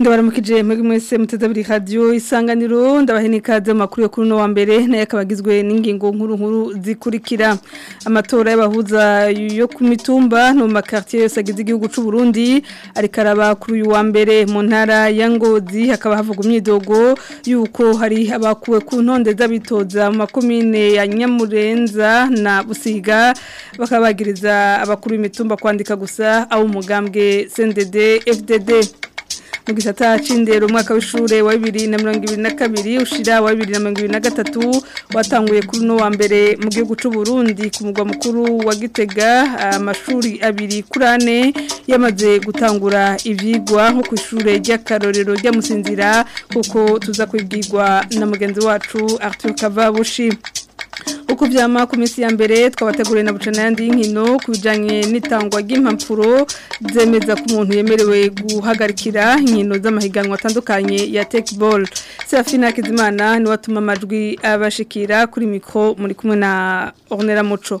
ikaze muri mwese mutetabiri radiyo isanganiro ndabahene ikaze amakuru yo kuri uno wa mbere nayo akaba agizwe n'ingingo nkuru nkuru zikurikira amatora y'abahuza yo ku mitumba no mu makaritiye yose agize igihugu cy'u Burundi ariko araba kuri uyu wa mbere mu ntara ya ngozi hakaba havuga y'uko hari abakuwe ku ntonde z'abitoza mu makomine ya nyamurenza na busiga bakabagiriza abakuru b'imitumba kwandika gusa abo umugambwe sendede fdd mu gisata cy'indero umwaka w'ishuri wa na mirongo na kabiri ushira wa bibiri na mirongo na gatatu watanguye kuri uno wa mbere mu gihugu cy'u Burundi ku mugwa mukuru wa Gitega amashuri abiri kuri yamaze gutangura ibyigwa nko ku ishuri ry'akarorero rya Musinzira kuko tuza kwibwirwa na mugenzi wacu Arthur Kavabushi nk'uko byama ya mbere twabateguriye na buca n'ayandi y'inkino ku n'itangwa ry'impapuro zemeza ku umuntu yemerewe guhagarikira inkino z'amahiganwa atandukanye ya tekibolo serafina kizimana niwe atuma amajwi abashikira kuri mikoro muri kumwe na ornera muco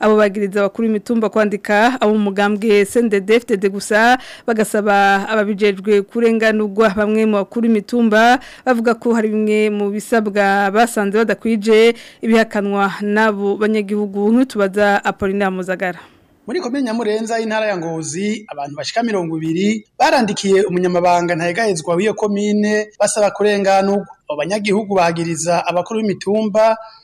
abo bagiriza abakuru imitumba kwandika abo mu mugambwe sendede fitede gusa bagasaba ababijejwe kurenganurwa bamwe mu bakuru imitumba bavuga ko hari bimwe mu bisabwa basanze badakwije ibihakanwa n'abo banyagihugu ntitubaza apolina muzagara muri komine nyamurenza y'intara ya ngozi abantu bashika mirongo ibiri barandikiye umunyamabanga ntayegahezwa w'iyo komine basaba kurenganurwa abo banyagihugu bahagiriza abakuru b'imitumba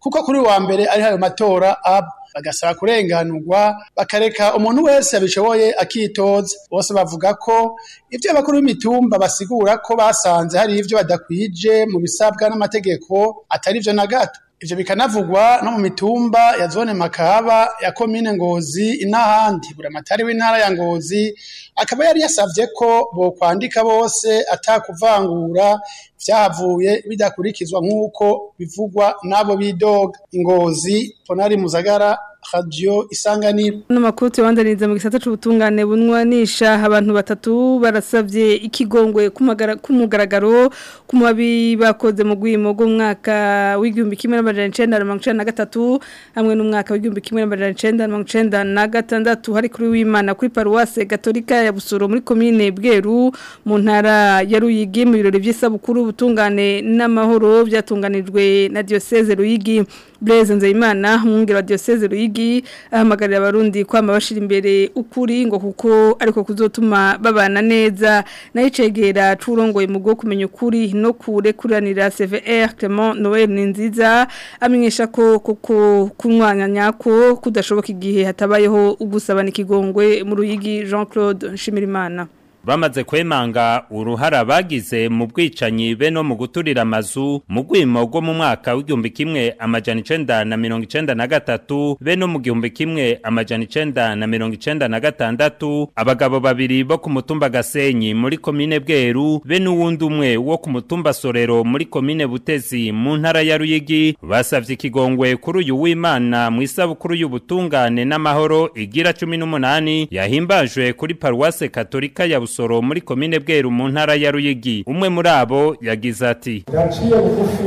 kuko kuri wa mbere ari hayo matora ab bagasaba kurenganurwa bakareka umuntu wese abishoboye akitoza bose bavuga ko ibyo abakuru b'imitumba basigura ko basanze hari ibyo badakwije mu bisabwa n'amategeko atari vyo na gato ibyo bikanavugwa no mu mitumba ya zone makahaba ya komine ngozi n'ahandi buramatari w'intara ya ngozi akaba yari yasabye ko bo kwandika bose atakuvangura byavuye bidakurikizwa nk'uko bivugwa n'abo bidoga ingozi tonari muzagara radiyo isanganiro n'amakuru tubandaniriza mu gisata cy'ubutungane bunwanisha abantu batatu barasabye ikigongwe k'umugaragaro ku mabi bakoze mu rw'imogo mwaka w'igihumbi kimwe n'amajana icyenda na mirongo icyenda na gatatu hamwe n'umwaka w'igihumbi kimwe n'amajana icyenda na mirongo icyenda na gatandatu hari kuri w'imana kuri paruwase Gatolika ya busoro muri komine bweru mu ntara ya ruyigi mu birori by'isabukuru ubutungane n'amahoro byatunganijwe na diyoseze ruyigi Blaise Nzeyimana umwungeri wa Diocese Ruyigi ahamagarira abarundi kwama bashira imbere ukuri ngo kuko ariko kuzotuma babana neza nayicegera turongoye mu bwo kumenya ukuri no kurekuranira CVR Clement Noel Ninziza amenyesha ko kuko kunwanya nyako kudashoboka igihe hatabayeho ugusabana ikigongwe mu Ruyigi Jean Claude Nshimirimana bamaze kwemanga uruhara bagize mu bwicanyi be no mu guturira amazu mu rwimo rwo mu mwaka w'igihumbi kimwe amajana icenda na mirongo icenda na gatatu be no mu gihumbi kimwe amajana icenda na mirongo icenda na gatandatu abagabo babiri bo ku mutumba gasenyi muri komine bweru be n'uwundi umwe wo ku mutumba sorero muri komine butezi mu ntara ya ruyigi basabye ikigongwe kuri uyu w'imana mu isabukuru y'ubutungane n'amahoro igira cumi n'umunani yahimbajwe kuri paruwase katolika ya Buso musoro muri komine bweru mu ntara ya ruyigi umwe muri abo yagize ati yaciye bugufi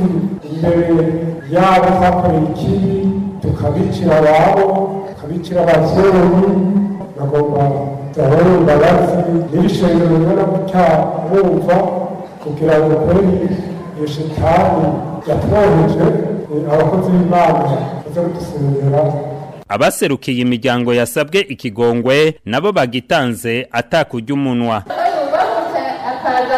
imbere yabo hakoreye ikibi tukabicira ababo tukabicira abazungu bagomba gahoro imbabazi n'ibishengero bimwe na gutya kugira ngo kuri iyo shitani yatwoheje abakozi b'imana baze kudusengera abaserukiye imiryango yasabwe ikigongwe nabo bagitanze atakujya umunwa akaza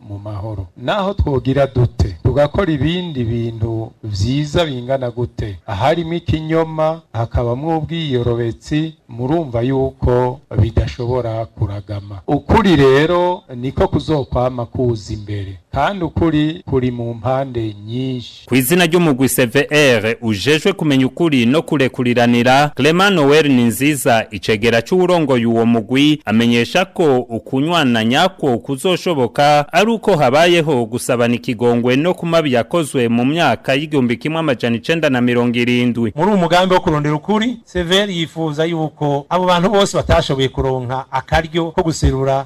mu mahoro naho twogira dute tugakora ibindi bintu byiza bingana gute aharimo ikinyoma hakabamo ubwiyorobetsi murumva yuko bidashobora kuragama ukuri rero niko kuzokwama kuza imbere kandi ukuri kuri mu mpande nyinshi ku izina ry'umugwi CVR ujejwe kumenya ukuri no kurekuriranira Clement Noel Ninziza icegera c'urongoye uwo mugwi amenyesha ko ukunywana nyako kuzoshoboka ari uko habayeho gusabana ikigongwe no kuma yakozwe mu myaka y'igihumbi kimwe amajana icenda na mirongo irindwi muri umugambi wo kurondera ukuri CVR yifuza yuko ko abo bantu bose batashoboye kuronka akaryo ko gusirura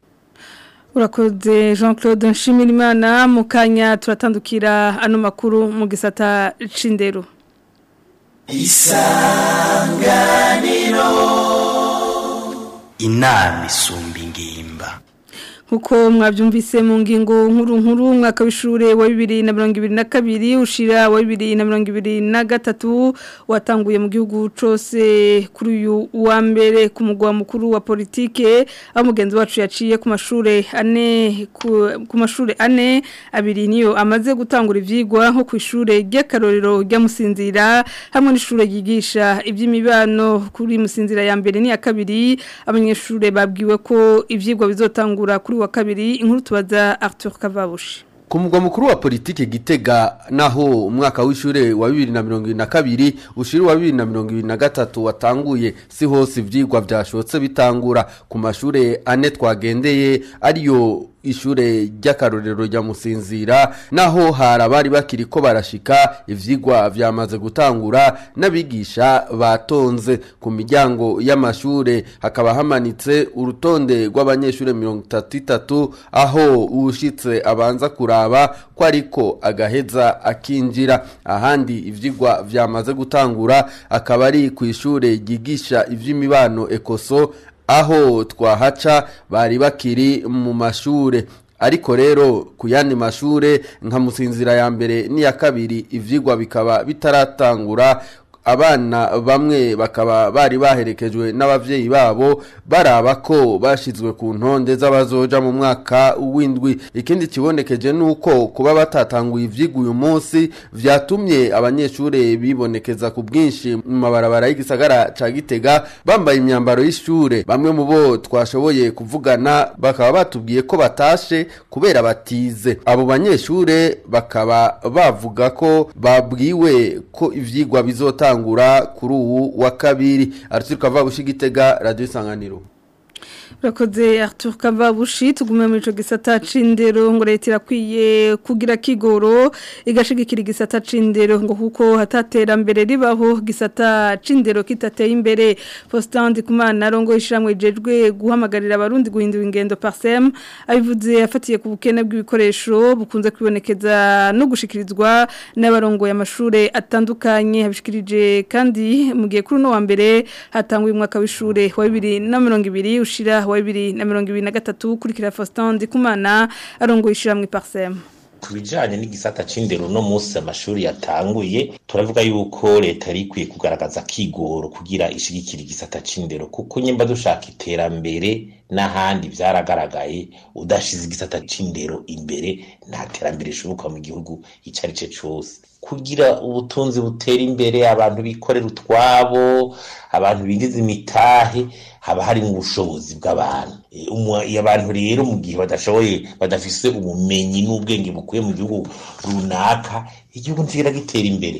urakoze jean claude nshimirimana mu kanya turatandukira ano makuru mu gisata c'indero isanganiro inama isumba ingiro Huko mwabyumvise mu ngingo nkuru nkuru mwaka w'ishure wa kabiri ushira waibiri na wa 2023 watanguye mu gihugu cose kuri uyu wa mbere ku mugwa mukuru wa politike aho mugenzi wacu yaciye ku mashure ane ku mashure ane abiri niyo amaze gutangura ivyigwa nko ku ishure ry'akarorero rya Musinzira hamwe n'ishure ryigisha iby'imibano kuri Musinzira ya mbere ni ya kabiri abanyeshure babwiwe ko ivyigwa bizotangura kuri wa kabiri inkuru tubaza Arthur Kavabushi ku mugwa mukuru wa politiki gitega naho umwaka w'ishure wa 2022 ushiri wa 2023 watanguye si hose vyigwa vyashotse bitangura ku mashure ane twagendeye ariyo ishure ry'akarorero rya musinzira naho hari abari bakiri ko barashika ivyigwa vyamaze gutangura n'abigisha batonze ku miryango y'amashure hakaba hamanitse urutonde rw'abanyeshure mirongo itatu itatu aho uwushitse abanza kuraba ko ariko agaheza akinjira ahandi ivyigwa vyamaze gutangura akaba ari ku ishure ryigisha ivy'imibano ekoso aho twahaca bari bakiri mu mashure ariko rero ku yandi mashure nka musinzira ya mbere n'iya kabiri ivyigwa bikaba bitaratangura abana bamwe bakaba bari baherekejwe n'ababyeyi babo baraba ko bashyizwe ku ntonde z'abazoja mu mwaka w'indwi ikindi kibonekeje nuko kuba batatanguye ibyigwa uyu munsi byatumye abanyeshuri bibonekeza ku bwinshi mu mabarabara y'igisagara cya gitega bambaye imyambaro y'ishuri bamwe mu bo twashoboye kuvugana bakaba batubwiye ko batashe kubera batize abo banyeshuri bakaba bavuga ko babwiwe ko ibyigwa bizotanga gutangura kuri ubu wa kabiri araturuka avuga gushyira igitega radiyo isanganiro urakoze Arthur Kavabushi tugume mu ico gisata cindero ngo leta irakwiye kugira kigoro igashigikira gisata cindero ngo kuko hatatera mbere ribaho gisata cindero kitateye imbere Faustin kumana rongo ishiramwe jejwe guhamagarira abarundi guhindura ingendo parsem abivuze afatiye ku bukene bw'ibikoresho bukunze kwibonekeza no gushikirizwa n'abarongoye amashure atandukanye habishikirije kandi mu gihe kuri no wa mbere hatangwa umwaka w'ishure wa 2020 ushira wa bibiri na mirongo ibiri na gatatu ukurikira faustin ndikumana arongoye ishyirahamwe parisemu ku bijyanye n'igisata cy'indero uno munsi amashuri yatanguye turavuga yuko leta yari ikwiye kugaragaza kigoro kugira ishyigikira igisata cy'indero kuko nyimba dushaka iterambere n'ahandi byaragaragaye udashyize igisata cy'indero imbere nta terambere rishoboka mu gihugu icyo ari cyo cyose kugira ubutunzi butera imbere abantu bikorera utwabo abantu binjiza imitahe haba hari mu bushobozi bw'abantu eh, abantu rero mu gihe badashoboye badafise ubumenyi n'ubwenge bukuye mu gihugu runaka igihugu ntigera gitera imbere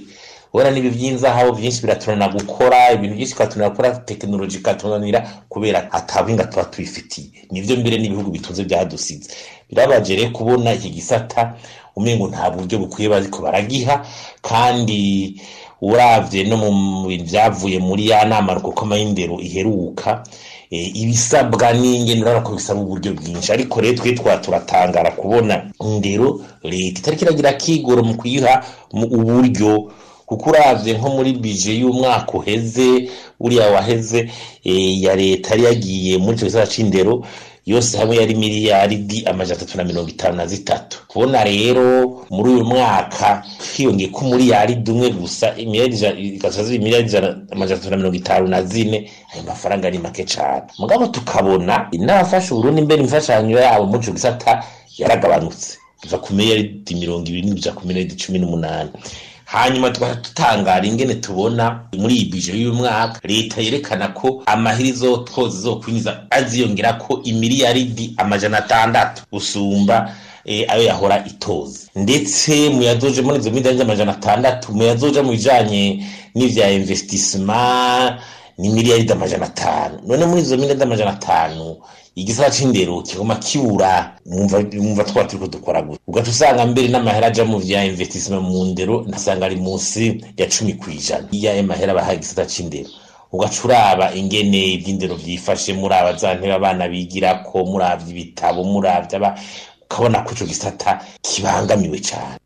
urabona n'ibi by'inzahabu byinshi biratunanira gukora ibintu byinshi bikatunanira gukora tekinoloji ikatunanira kubera atabuhinga tuba tubifitiye nibyo mbere n'ibihugu bitunze byadusize birabaje kubona iki gisata umengo nta buryo bukwiye bariko baragiha kandi urabye no mu byavuye muri ya nama rukokoma y'indero iheruka eh, ibisabwa n'ingendo urabona ko bisaba uburyo bwinshi ariko rero twe twaba turatangara kubona indero leta itariko iragira kigoro mu kuyiha uburyo kuko uravye nko muri bije y'umwaka uheze uriya waheze eh, ya leta yari yagiye muri ico gisata c'indero yose hamwe yari miliyaridi amajana atatu na mirongo itanu na zitatu kubona rero muri uyu mwaka hiyongeye ko umuriyaridi umwe gusa miliyaridi amajana atatu na mirongo itanu na zine ayo mafaranga ari make cane mugabo tukabona inafasha uburundi mbere imfashanyo yabo muri ico gisata yaragabanutse kuva ku miliyaridi mirongo ibiri kuja ku miliyaridi cumi n'umunani hanyuma twari dutangara ingene tubona muri iyi bije y'umwaka leta yerekana ko amahirizo twose zo kwinjiza aziyongera ko imiliyaridi amajana atandatu usumba eh, ayo yahora itoze ndetse mu muri izo miliyari z'amajana atandatu mu mu bijyanye n'ivya investissement ni miliyari z'amajana atanu none muri izo miliyari z'amajana atanu igisata cyindero kigoma kibura mwumva twaba turiko dukora gusa ugaca usanga mbere n'amahera aja mu vya investissement mu ndero ntasanga ari munsi ya cumi kw'ijana iyo ayo mahera bahaye igisata c'indero ugaca uraba ingene ivy'indero vyifashe muraba za ntebe abana bigirako muravya ibitabo muravya aba ukabona ko ico gisata kibangamiwe cyane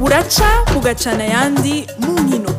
buraca bugacana ayandi mu nkino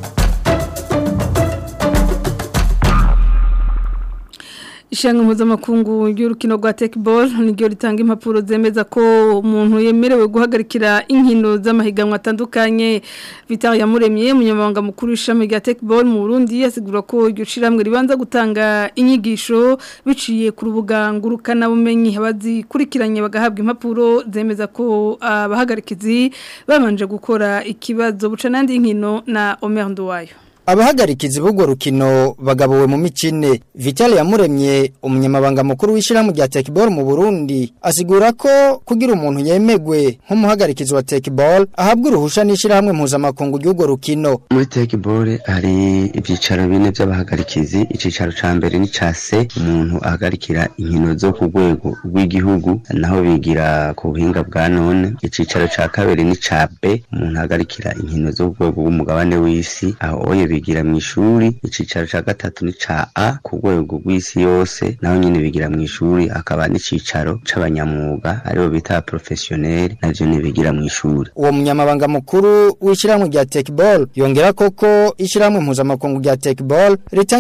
Ishanga mpuzamakungu y'urukino rwa tekiboro niryo ritanga impapuro zemeza ko umuntu yemerewe guhagarikira inkino z'amahiganwa atandukanye Vitar Yamuremye umunyamabanga mukuru w'ishami rya tekiboro mu Burundi yasigura ko iryo shiramwe ribanza gutanga inyigisho biciye ku rubuga na bumenyi abazikurikiranye bagahabwa impapuro zemeza ko abahagarikizi babanje gukora ikibazo buca nandi nkino na Omer Nduwayo abahagarikizi b'urwo rukino bagabuwe mu mikine vitale yamuremye umunyamabanga mukuru w'ishyirahamwe rya tekiboro mu burundi asigura ko kugira umuntu yemegwe nk'umuhagarikizi wa tekiboro ahabwa uruhushya n'ishyirahamwe mpuzamakungu ry'urwo rukino muri tekiboro hari ibyicaro bine by'abahagarikizi icyicaro cya mbere ni se umuntu ahagarikira inkino zo ku rwego rw'igihugu naho bigira ku buhinga bwa none icyicaro cya kabiri n'icya be umuntu ahagarikira inkino zo ku rwego rw'umugabane w'isi aho oye bigira mw'ishuri icicaro ca gatatu ni ca A ku rwego rw'isi yose naho nyene bigira mw'ishuri akaba n'icicaro c'abanyamwuga aribo bita professionnel navyo ni bigira mw'ishuri uwo munyamabanga mukuru w'ishiramwe rya Techball yongera koko ishiramwe mpuzamakungu rya Techball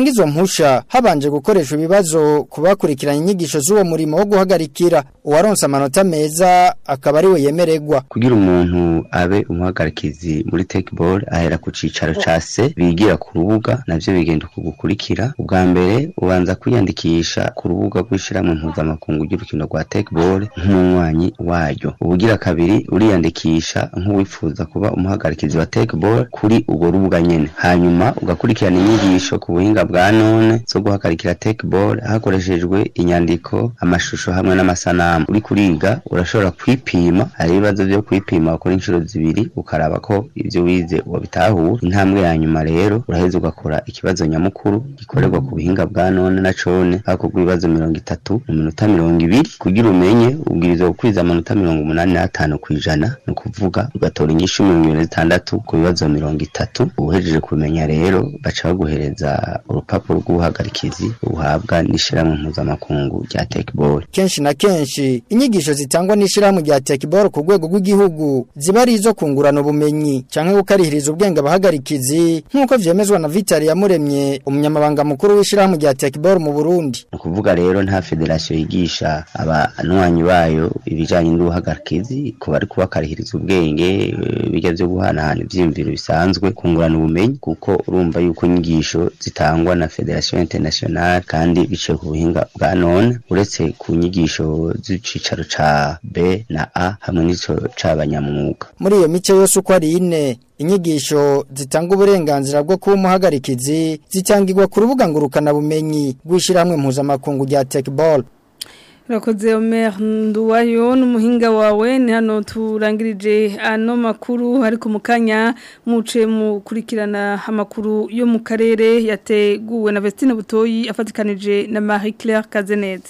izo mpusha habanje gukoresha ibibazo kubakurikiranya inyigisho z'uwo murimo wo guhagarikira uwaronse amanota meza akaba ari we yemererwa kugira umuntu abe umuhagarikizi muri Techball ahera ku cicaro ca se bigira ugiye ku rubuga nabyo bigenda uko gukurikira ubwa mbere ubanza kwiyandikisha ku rubuga rw'ishyirahamwe mpuzamakungu ry'urukino rwa tekiboro nk'umunywanyi waryo ubugira kabiri uriyandikisha nk'uwifuza kuba umuhagarikizi wa tekiboro kuri urwo rubuga nyine hanyuma ugakurikirana inyigisho ku buhinga bwa none zo guhagarikira tekiboro hakoreshejwe inyandiko amashusho hamwe n'amasanamu uri kuriga urashobora kwipima hari ibibazo byo kwipima wakora inshuro zibiri ukaraba ko ibyo wize wabitahuye intambwe ya nyuma rero uraheza ugakora ikibazo nyamukuru gikorerwa ku buhinga bwa none na cone hakorwa ibibazo mirongo itatu mu minota mirongo ibiri kugira umenye ubwirizwa gukwiza amanota mirongo umunani n'atanu ku ijana ni ukuvuga ugatora inyishu mirongo ibiri na ku bibazo mirongo itatu ubuhejeje kumenya rero baca baguhereza urupapuro rw'ubuhagarikizi uhabwa n'ishyirahamwe mpuzamakungu rya tekiboro kenshi na kenshi inyigisho zitangwa n'ishyirahamwe rya tekiboro ku rwego rw'igihugu ziba ari izo kungurana ubumenyi cyangwa gukarihiriza ubwenge abahagarikizi nk'uko nk'uko na Vitali Yamuremye umunyamabanga mukuru w'ishirahamwe rya Tekball mu Burundi ukuvuga rero nta federasiyo yigisha abanwanyi bayo ibijanye n'ubuhagarikizi kuba bari kubakarihiriza ubwenge bijya byo guhanahana ivyimviro bisanzwe kungurana ubumenyi kuko urumva yuko inyigisho zitangwa na Federation Internationale kandi bice ku buhinga bwa none uretse ku nyigisho z'icicaro ca B na A hamwe n'ico c'abanyamwuga muri iyo mice yose uko ari ine inyigisho zitanga uburenganzira bwo kuba umuhagarikizi zitangirwa ku rubuga ngurukanabumenyi rw'ishyirahamwe mpuzamakungu rya tekiboro urakoze umera nduwayo n'umuhinga wawe ni hano turangirije ano makuru ariko mu kanya muce mukurikirana amakuru yo mu karere yateguwe na Vestine Butoyi afatikanije na Marie Claire Kazenete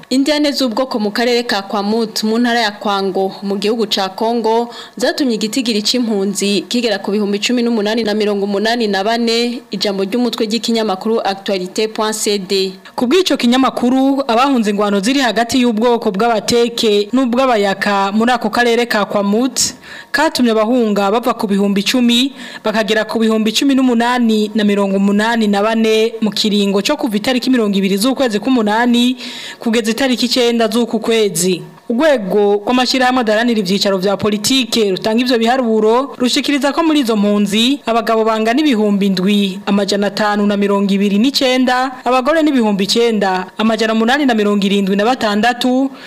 Indiane z'ubwoko mu karere ka Kwamut mu ntara ya Kwango mu gihugu ca Kongo zatumye igitigiri c'impunzi kigera ku bihumbi 18 na 184 ijambo ry'umutwe ry'ikinyamakuru actualité.cd kubwico kinyamakuru abahunze ingwano ziri hagati y'ubwoko bw'abateke n'ubw'abayaka muri ako karere ka Kwamut katumye abahunga bava ku bihumbi icumi bakagera ku bihumbi cumi n'umunani na mirongo umunani na bane mu kiringo cyo kuva itariki mirongo ibiri z'ukwezi k'umunani kugeza itariki icyenda z'uku kwezi urwego rw'amashyirahamwe adaharanira ibyicaro bya politike rutanga ibyo biharuro rushikiriza ko muri izo mpunzi abagabo bangana ibihumbi indwi amajana atanu na mirongo ibiri n'icyenda abagore n'ibihumbi icyenda amajana munani na mirongo irindwi na batandatu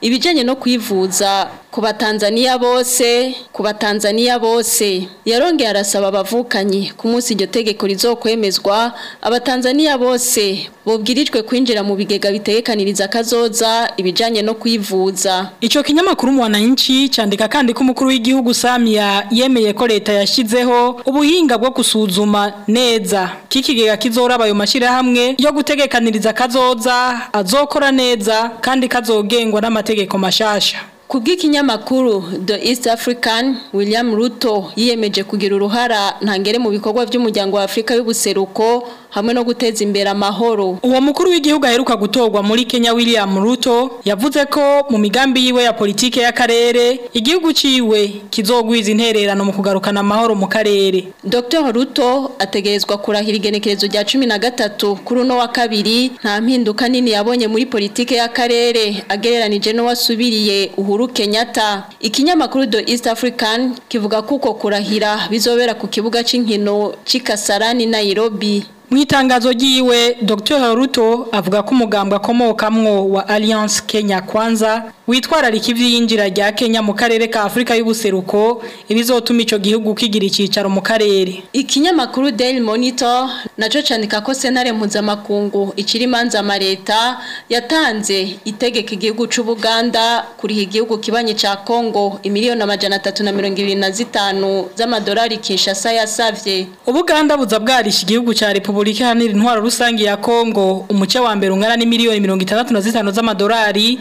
ibijyanye no kwivuza ku Tanzania bose kuba Tanzania bose yarongeye arasaba abavukanye ku munsi iryo tegeko rizokwemezwa abatanzaniya bose bubwirijwe kwinjira mu bigega bitekaniriza kazoza ibijanye no kwivuza Icyo kinyamakuru mwananchi cyandika kandi ko umukuru w'igihugu Samia yemeye ko leta yashyizeho ubuhinga bwo gusuzuma neza kikigega kizora ayo mashira hamwe yo gutegekaniriza kazoza azokora neza kandi kazogengwa n'amategeko mashasha ku bw'ikinyamakuru the east african william ruto yiyemeje kugira uruhara ntangere mu bikorwa by'umuryango wa afurika y'ubuseruko hamwe no guteza imbere amahoro uwo mukuru w'igihugu aheruka gutorwa muri Kenya William Ruto yavuze ko mu migambi yiwe ya politike y'akarere igihugu ciwe kizogwiza intererano mu kugarukana amahoro mu karere Dr Ruto ategerezwa kurahira igenekerezo rya 13 kuri uno wa kabiri nta mpinduka nini yabonye muri politike y'akarere agereranije no wasubiriye Uhuru Kenyatta ikinyamakuru The East African kivuga kuko kurahira bizobera ku kibuga c'inkino c'Ikasarani Nairobi mu itangazo ry'iwe dr haruto avuga ko umugambi akomokamwo wa alliance kenya kwanza witwararika iby'iyinjira rya kenya mu karere ka afurika y'ubuseruko ibizotuma icyo gihugu kigira icyicaro mu karere ikinyamakuru daily monitor nacyo cyandika ko senare mpuzamakungu ikiri imanza amareta yatanze itegeka igihugu cy'ubuganda kuriha igihugu kibanye cya kongo imiliyoni amajana atatu na mirongo irindwi na zitanu z'amadolari kinshasa yasavye ubuganda buza bwarisha igihugu cya repubulika kubulikiranira intwaro rusange ya Kongo umuce wa mbere ungana ni miliyoni 65 z'amadolari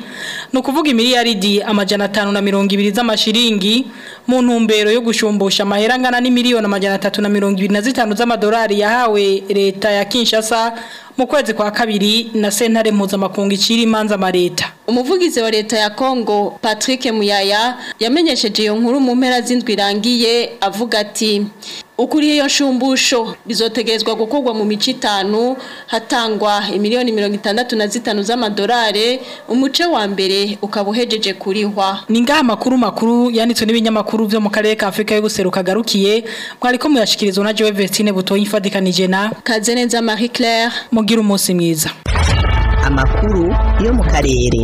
no kuvuga imiliyaridi amajana 520 z'amashiringi mu ntumbero yo gushumbusha amahera angana ni miliyoni amajana 325 z'amadolari yahawe leta ya Kinshasa mu kwezi kwa kabiri na sentare mpuzamakungu icira imanza amareta umuvugizi wa leta ya Kongo Patrick Muyaya yamenyesheje iyo nkuru mu mpera z'indwi irangiye avuga ati ukuriye iyo nshumbusho bizotegerezwa gukorwa mu mico itanu hatangwa miliyoni mirongo itandatu na zitanu z'amadolari umuce wa mbere ukabuhejeje uhejeje kurihwa ni ngaha amakuru makuru yanditswe n'ibinyamakuru byo mu karere ka afurika y'ubuseruka agarukiye mwari ko muyashyikirizwa na jowe vestine butoye imfatikanije na kazeneza marie claire mugira umunsi mwiza amakuru yo mu karere